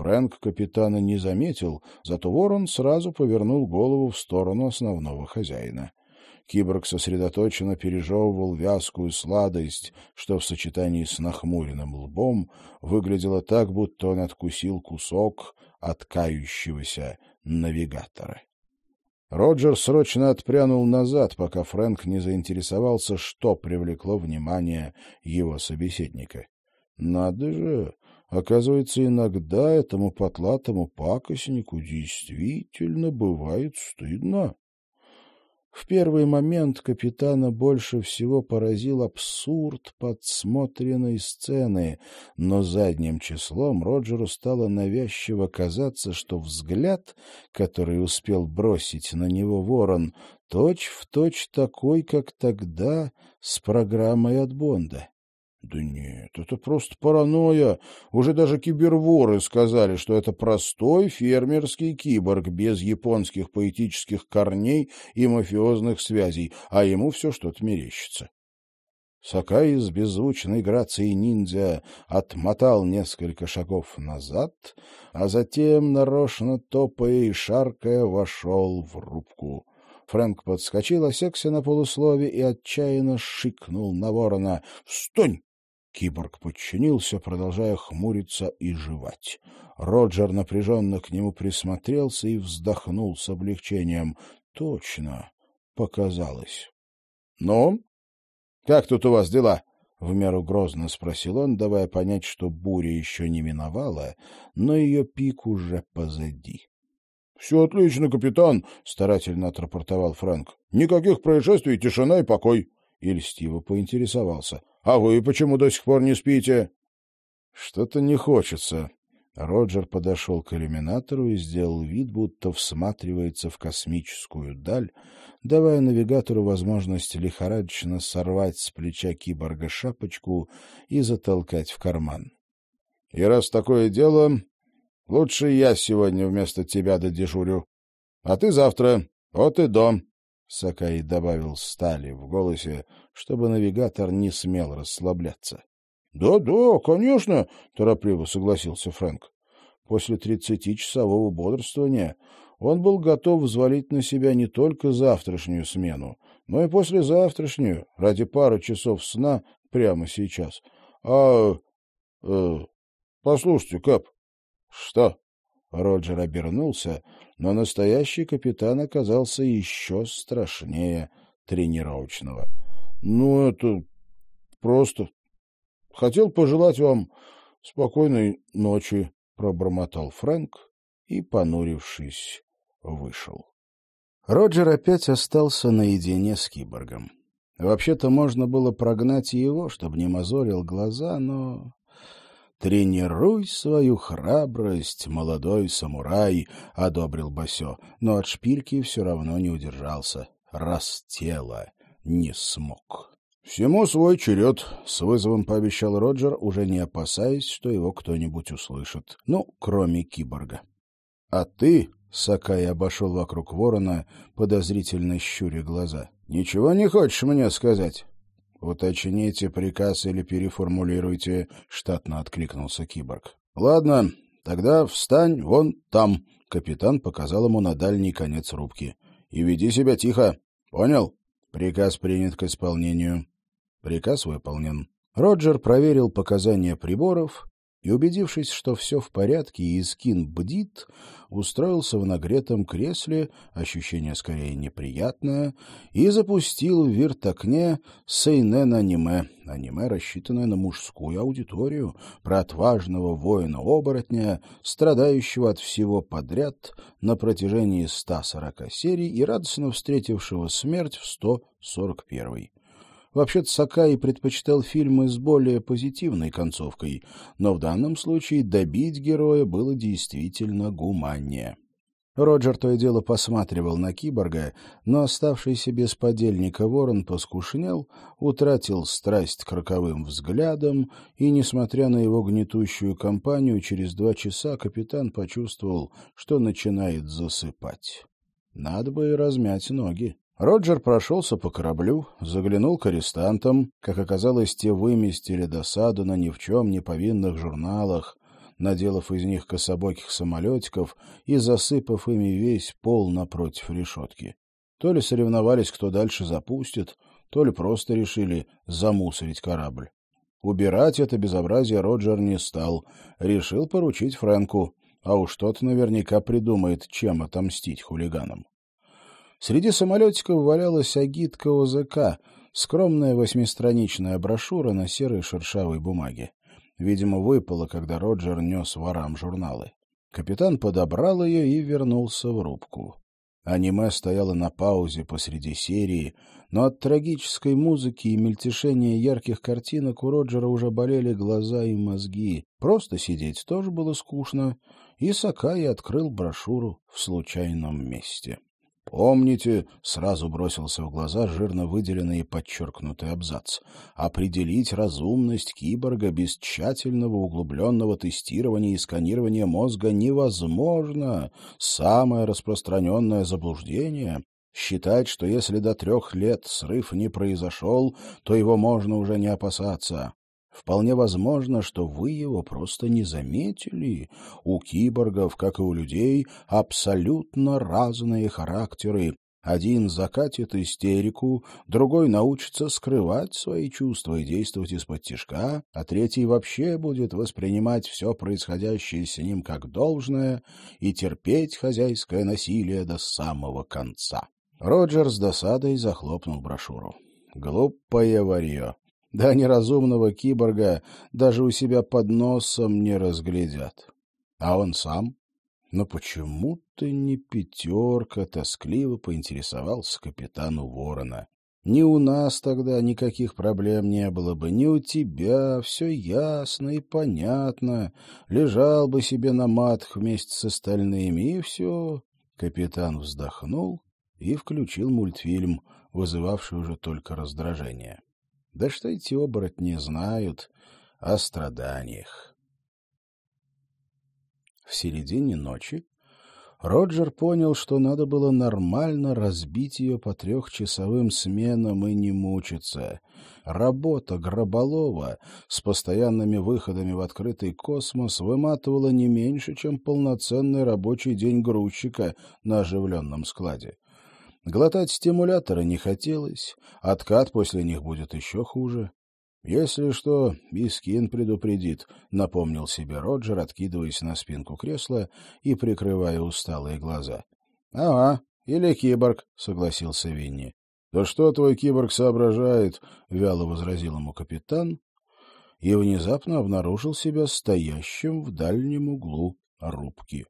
Фрэнк капитана не заметил, зато ворон сразу повернул голову в сторону основного хозяина. Киборг сосредоточенно пережевывал вязкую сладость, что в сочетании с нахмуренным лбом выглядело так, будто он откусил кусок от кающегося навигатора. Роджер срочно отпрянул назад, пока Фрэнк не заинтересовался, что привлекло внимание его собеседника. «Надо же! Оказывается, иногда этому потлатому пакостнику действительно бывает стыдно». В первый момент капитана больше всего поразил абсурд подсмотренной сцены, но задним числом Роджеру стало навязчиво казаться, что взгляд, который успел бросить на него ворон, точь-в-точь точь такой, как тогда с программой от Бонда. Да нет, это просто паранойя. Уже даже киберворы сказали, что это простой фермерский киборг без японских поэтических корней и мафиозных связей, а ему все что-то мерещится. Сакай с беззвучной грацией ниндзя отмотал несколько шагов назад, а затем, нарочно топая и шаркая, вошел в рубку. Фрэнк подскочил, осекся на полуслове и отчаянно шикнул на ворона. «Встань! Киборг подчинился, продолжая хмуриться и жевать. Роджер напряженно к нему присмотрелся и вздохнул с облегчением. Точно, показалось. — Ну, как тут у вас дела? — в меру грозно спросил он, давая понять, что буря еще не миновала, но ее пик уже позади. — Все отлично, капитан, — старательно отрапортовал Фрэнк. — Никаких происшествий, тишина и покой. И льстиво поинтересовался. А вы почему до сих пор не спите? — Что-то не хочется. Роджер подошел к иллюминатору и сделал вид, будто всматривается в космическую даль, давая навигатору возможность лихорадочно сорвать с плеча киборга шапочку и затолкать в карман. — И раз такое дело, лучше я сегодня вместо тебя додежурю. А ты завтра. Вот и дом. Сакай добавил стали в голосе, чтобы навигатор не смел расслабляться. «Да, — Да-да, конечно, — торопливо согласился Фрэнк. После тридцатичасового бодрствования он был готов взвалить на себя не только завтрашнюю смену, но и послезавтрашнюю, ради пары часов сна прямо сейчас. — А... Э, послушайте, Кап. — Что? Роджер обернулся, но настоящий капитан оказался еще страшнее тренировочного. — Ну, это просто... Хотел пожелать вам спокойной ночи, — пробормотал Фрэнк и, понурившись, вышел. Роджер опять остался наедине с киборгом. Вообще-то можно было прогнать его, чтобы не мозолил глаза, но «Тренируй свою храбрость, молодой самурай», — одобрил Басё, но от шпильки все равно не удержался, раз тело не смог. «Всему свой черед», — с вызовом пообещал Роджер, уже не опасаясь, что его кто-нибудь услышит. Ну, кроме киборга. «А ты», — Сакай обошел вокруг ворона, подозрительно щуря глаза, — «ничего не хочешь мне сказать?» «Уточните приказ или переформулируйте», — штатно откликнулся киборг. «Ладно, тогда встань вон там», — капитан показал ему на дальний конец рубки. «И веди себя тихо. Понял? Приказ принят к исполнению». Приказ выполнен. Роджер проверил показания приборов и, убедившись, что все в порядке и Искин бдит, устроился в нагретом кресле, ощущение скорее неприятное, и запустил в вирт-окне сейнен аниме, рассчитанное на мужскую аудиторию, про отважного воина-оборотня, страдающего от всего подряд на протяжении 140 серий и радостно встретившего смерть в 141. Вообще-то Сакай предпочитал фильмы с более позитивной концовкой, но в данном случае добить героя было действительно гуманнее. Роджер то и дело посматривал на киборга, но оставшийся без подельника ворон поскушнел, утратил страсть к роковым взглядам, и, несмотря на его гнетущую компанию, через два часа капитан почувствовал, что начинает засыпать. Надо бы и размять ноги. Роджер прошелся по кораблю, заглянул к арестантам. Как оказалось, те выместили досаду на ни в чем не повинных журналах. наделав из них кособоких самолетиков и засыпав ими весь пол напротив решетки. То ли соревновались, кто дальше запустит, то ли просто решили замусорить корабль. Убирать это безобразие Роджер не стал, решил поручить Фрэнку, а уж тот наверняка придумает, чем отомстить хулиганам. Среди самолетиков валялась агитка ОЗК, скромная восьмистраничная брошюра на серой шершавой бумаге. Видимо, выпала, когда Роджер нес ворам журналы. Капитан подобрал ее и вернулся в рубку. Аниме стояло на паузе посреди серии, но от трагической музыки и мельтешения ярких картинок у Роджера уже болели глаза и мозги. Просто сидеть тоже было скучно, и Сакай открыл брошюру в случайном месте. Помните, сразу бросился в глаза жирно выделенный и подчеркнутый абзац, определить разумность киборга без тщательного углубленного тестирования и сканирования мозга невозможно. Самое распространенное заблуждение — считать, что если до трех лет срыв не произошел, то его можно уже не опасаться. Вполне возможно, что вы его просто не заметили. У киборгов, как и у людей, абсолютно разные характеры. Один закатит истерику, другой научится скрывать свои чувства и действовать из-под тишка, а третий вообще будет воспринимать все происходящее с ним как должное и терпеть хозяйское насилие до самого конца. Роджер с досадой захлопнул брошюру. Глупое варье. Да неразумного киборга даже у себя под носом не разглядят. А он сам? Но почему ты не пятерка? Тоскливо поинтересовался капитану Ворона. Ни у нас тогда никаких проблем не было бы, ни у тебя, все ясно и понятно. Лежал бы себе на матах вместе с остальными, и все. Капитан вздохнул и включил мультфильм, вызывавший уже только раздражение. Да что эти оборотни знают о страданиях? В середине ночи Роджер понял, что надо было нормально разбить ее по трехчасовым сменам и не мучиться. Работа Гроболова с постоянными выходами в открытый космос выматывала не меньше, чем полноценный рабочий день грузчика на оживленном складе. Глотать стимуляторы не хотелось, откат после них будет еще хуже. «Если что, Искин предупредит», — напомнил себе Роджер, откидываясь на спинку кресла и прикрывая усталые глаза. «Ага, или киборг», — согласился Винни. «Да что твой киборг соображает?» — вяло возразил ему капитан и внезапно обнаружил себя стоящим в дальнем углу рубки.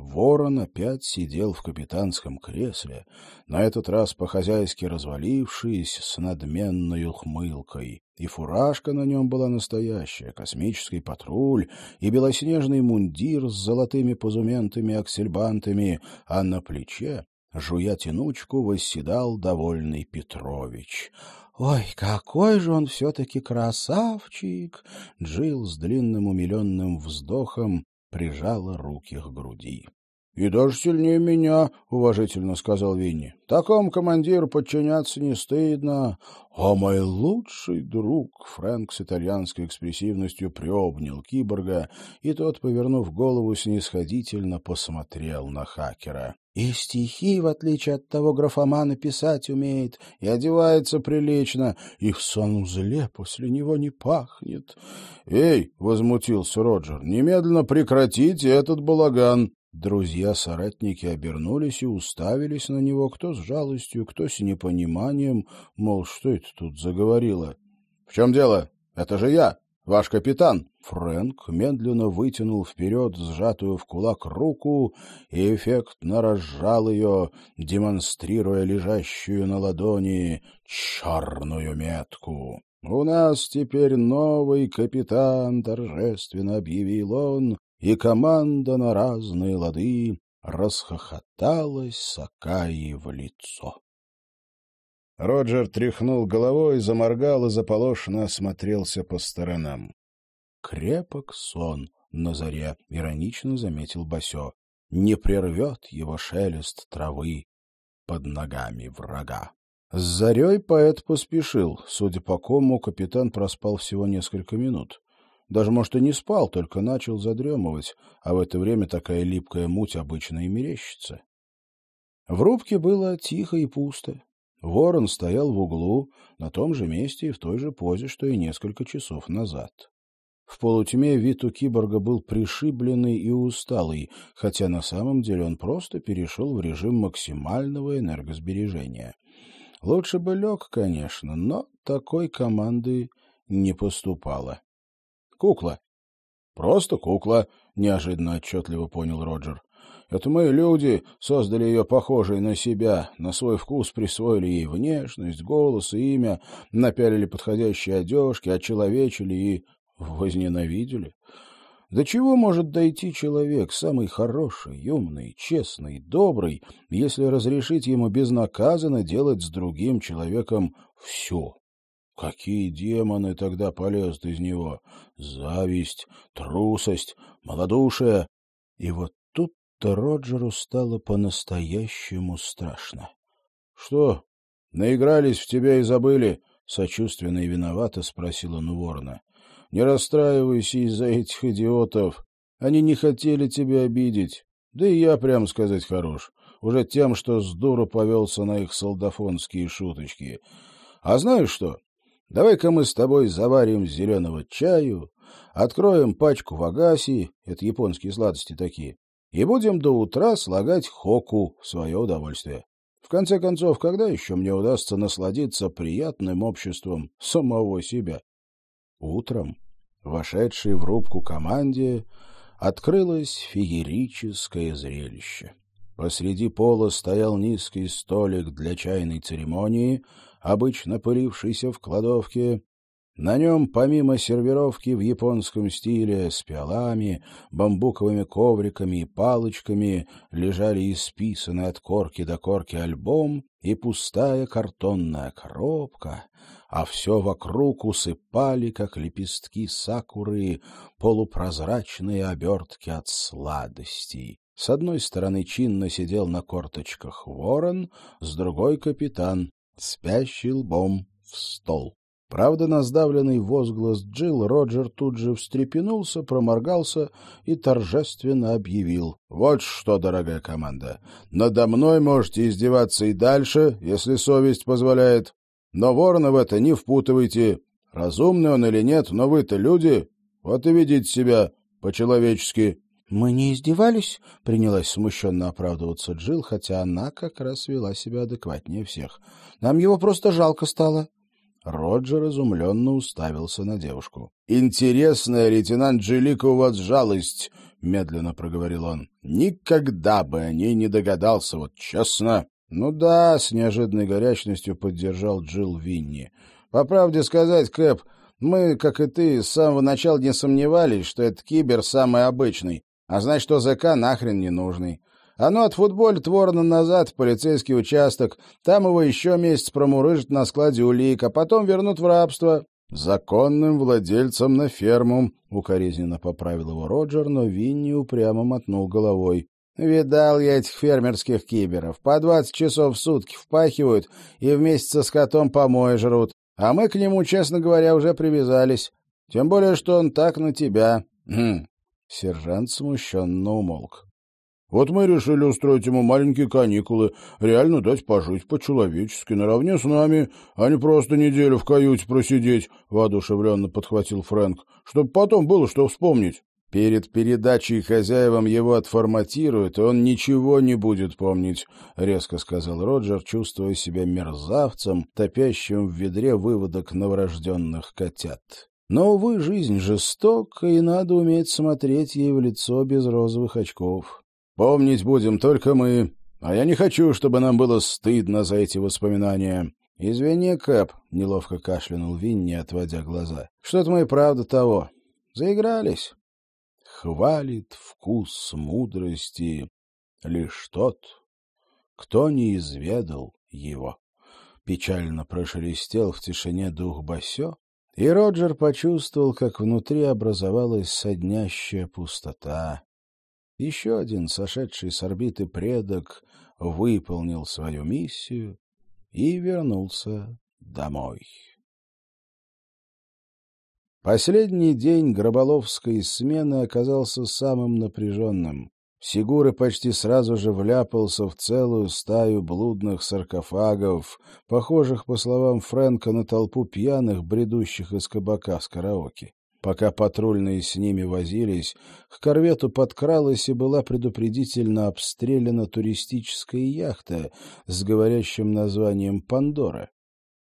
Ворон опять сидел в капитанском кресле, на этот раз по-хозяйски развалившись с надменной ухмылкой. И фуражка на нем была настоящая, космический патруль, и белоснежный мундир с золотыми позументами-аксельбантами, а на плече, жуя тянучку, восседал довольный Петрович. «Ой, какой же он все-таки красавчик!» Джил с длинным умиленным вздохом прижала руки к груди. — И даже сильнее меня, — уважительно сказал Винни. — Такому командиру подчиняться не стыдно. А мой лучший друг Фрэнк с итальянской экспрессивностью приобнял киборга, и тот, повернув голову, снисходительно посмотрел на хакера. И стихи, в отличие от того графомана, писать умеет, и одевается прилично, и в санузле после него не пахнет. — Эй, — возмутился Роджер, — немедленно прекратите этот балаган. Друзья-соратники обернулись и уставились на него, кто с жалостью, кто с непониманием, мол, что это тут заговорило. — В чем дело? Это же я, ваш капитан. Фрэнк медленно вытянул вперед сжатую в кулак руку и эффектно разжал ее, демонстрируя лежащую на ладони черную метку. «У нас теперь новый капитан», — торжественно объявил он, и команда на разные лады расхохоталась Сакаи в лицо. Роджер тряхнул головой, заморгал и заполошно осмотрелся по сторонам. «Крепок сон на заре», — иронично заметил Басё. «Не прервет его шелест травы под ногами врага». С зарей поэт поспешил. Судя по кому, капитан проспал всего несколько минут. Даже, может, и не спал, только начал задремывать, а в это время такая липкая муть обычно и мерещится. В рубке было тихо и пусто. Ворон стоял в углу, на том же месте и в той же позе, что и несколько часов назад. В полутьме вид у киборга был пришибленный и усталый, хотя на самом деле он просто перешел в режим максимального энергосбережения. Лучше бы лег, конечно, но такой команды не поступало. «Кукла». «Просто кукла», — неожиданно отчетливо понял Роджер. Это мы, люди, создали ее похожей на себя, на свой вкус присвоили ей внешность, голос и имя, напялили подходящие одежки, очеловечили и возненавидели. До чего может дойти человек, самый хороший, умный, честный, добрый, если разрешить ему безнаказанно делать с другим человеком все? Какие демоны тогда полезут из него? Зависть, трусость, малодушие. И вот то Роджеру стало по-настоящему страшно. — Что, наигрались в тебя и забыли? — сочувственно и виновато спросил он у ворона. — Не расстраивайся из-за этих идиотов. Они не хотели тебя обидеть. Да и я, прямо сказать, хорош. Уже тем, что с дуру повелся на их солдафонские шуточки. А знаешь что? Давай-ка мы с тобой заварим зеленого чаю, откроем пачку вагаси, это японские сладости такие, и будем до утра слагать хоку в свое удовольствие. В конце концов, когда еще мне удастся насладиться приятным обществом самого себя? Утром, вошедшей в рубку команде, открылось феерическое зрелище. Посреди пола стоял низкий столик для чайной церемонии, обычно пылившийся в кладовке, на нем, помимо сервировки в японском стиле с пиалами, бамбуковыми ковриками и палочками, лежали исписанный от корки до корки альбом и пустая картонная коробка, а все вокруг усыпали, как лепестки сакуры, полупрозрачные обертки от сладостей. С одной стороны чинно сидел на корточках ворон, с другой — капитан, спящий лбом в стол. Правда, на сдавленный возглас Джилл Роджер тут же встрепенулся, проморгался и торжественно объявил. — Вот что, дорогая команда, надо мной можете издеваться и дальше, если совесть позволяет. Но ворона в это не впутывайте. Разумный он или нет, но вы-то люди, вот и ведите себя по-человечески. — Мы не издевались, — принялась смущенно оправдываться Джилл, хотя она как раз вела себя адекватнее всех. — Нам его просто жалко стало. — Роджер изумленно уставился на девушку. — Интересная, лейтенант Джилика, у вас жалость, — медленно проговорил он. — Никогда бы о ней не догадался, вот честно. — Ну да, — с неожиданной горячностью поддержал Джилл Винни. — По правде сказать, Кэп, мы, как и ты, с самого начала не сомневались, что этот кибер самый обычный, а значит, что ЗК нахрен не нужный. Оно от футболя творно назад в полицейский участок. Там его еще месяц промурыжат на складе улик, а потом вернут в рабство. Законным владельцам на ферму, — укоризненно поправил его Роджер, но Винни упрямо мотнул головой. Видал я этих фермерских киберов. По двадцать часов в сутки впахивают и вместе со скотом помои жрут. А мы к нему, честно говоря, уже привязались. Тем более, что он так на тебя. Хм. Сержант смущенно умолк. Вот мы решили устроить ему маленькие каникулы, реально дать пожить по-человечески, наравне с нами, а не просто неделю в каюте просидеть, — воодушевленно подхватил Фрэнк, — чтобы потом было что вспомнить. Перед передачей хозяевам его отформатируют, и он ничего не будет помнить, — резко сказал Роджер, чувствуя себя мерзавцем, топящим в ведре выводок новорожденных котят. Но, увы, жизнь жестока, и надо уметь смотреть ей в лицо без розовых очков. Помнить будем только мы, а я не хочу, чтобы нам было стыдно за эти воспоминания. — Извини, Кэп, — неловко кашлянул Винни, отводя глаза. — Что-то мы и правда того. Заигрались. Хвалит вкус мудрости лишь тот, кто не изведал его. Печально прошелестел в тишине дух Басё, и Роджер почувствовал, как внутри образовалась соднящая пустота. Еще один сошедший с орбиты предок выполнил свою миссию и вернулся домой. Последний день Гроболовской смены оказался самым напряженным. Сигуры почти сразу же вляпался в целую стаю блудных саркофагов, похожих, по словам Фрэнка, на толпу пьяных, бредущих из кабака с караоке. Пока патрульные с ними возились, к корвету подкралась и была предупредительно обстреляна туристическая яхта с говорящим названием «Пандора».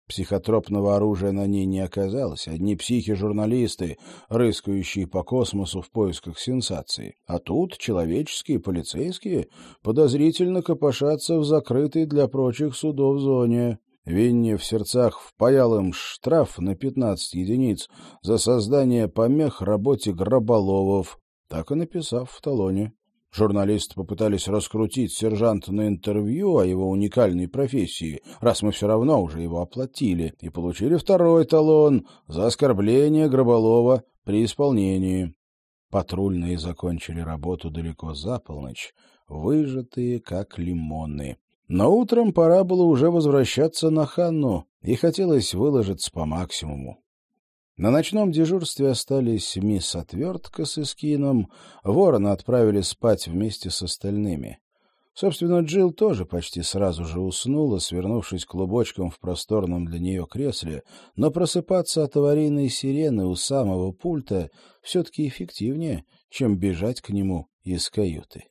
Психотропного оружия на ней не оказалось, одни психи-журналисты, рыскающие по космосу в поисках сенсаций. А тут человеческие полицейские подозрительно копошатся в закрытой для прочих судов зоне. Винни в сердцах впаял им штраф на 15 единиц за создание помех работе гроболовов, так и написав в талоне. Журналисты попытались раскрутить сержанта на интервью о его уникальной профессии, раз мы все равно уже его оплатили, и получили второй талон за оскорбление Гроболова при исполнении. Патрульные закончили работу далеко за полночь, выжатые как лимоны. Но утром пора было уже возвращаться на Ханну, и хотелось выложиться по максимуму. На ночном дежурстве остались мисс Отвертка с Искином, ворона отправили спать вместе с остальными. Собственно, Джилл тоже почти сразу же уснула, свернувшись клубочком в просторном для нее кресле, но просыпаться от аварийной сирены у самого пульта все-таки эффективнее, чем бежать к нему из каюты.